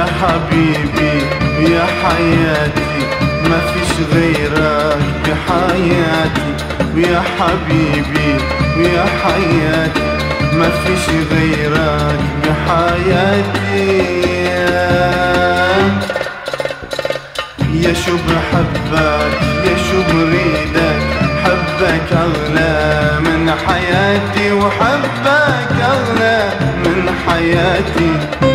حبيبي يا حياتي ما فيش غيرك بحياتي. ويا حبيبي ويا حياتي ما فيش غيرك بحياتي. يا شو بحبك يا شو بريدك حبك أغلى من حياتي وحبك أغلى من حياتي.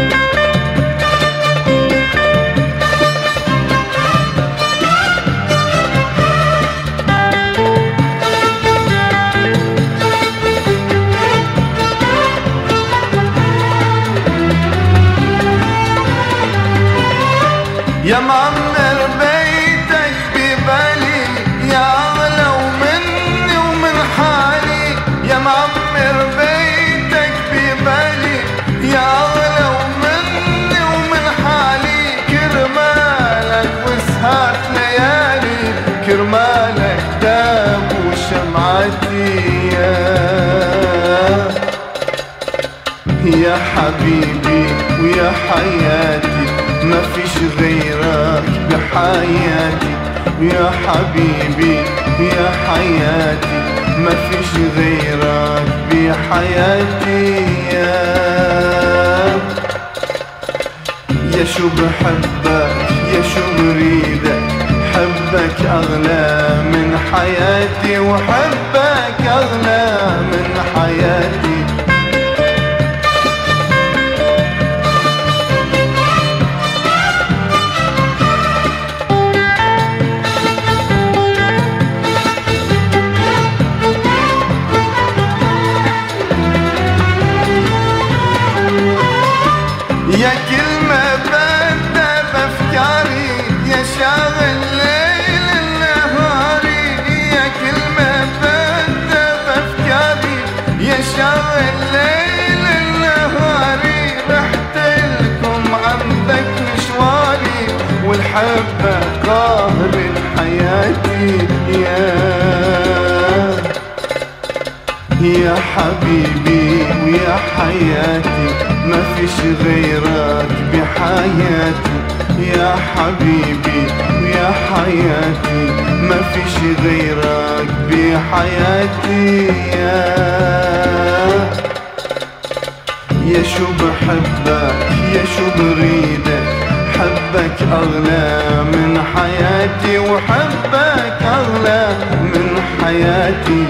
يا معمر بيتك ببالي يا أغلى ومني ومن حالي. يا معمر بيتك ببالي يا أغلى ومني ومن حالي. كرمالك وسهات ليالي كرمالك داب وشمعتي. يا حبيبي ويا حياتي ما فيش غيرك بحياتي يا حبيبي يا حياتي. ما فيش غيرك بحياتي يا يا شو بحبك يا شو بريدك. حبك أغلى من حياتي وحبك أغلى من حياتي. يا كلمة بدأ بأفكاري يا شاغل ليل نهاري يا كلمة بدأ بأفكاري يا شاغل ليل نهاري رحت لكم عندك مشواري والحبة قاهر حياتي. يا يا حبيبي حياتي. ما فيش غيرك بحياتي. يا حبيبي ويا حياتي. ما فيش غيرك بحياتي. يا يا شو بحبك يا شو بريدك. حبك أغلى من حياتي وحبك أغلى من حياتي.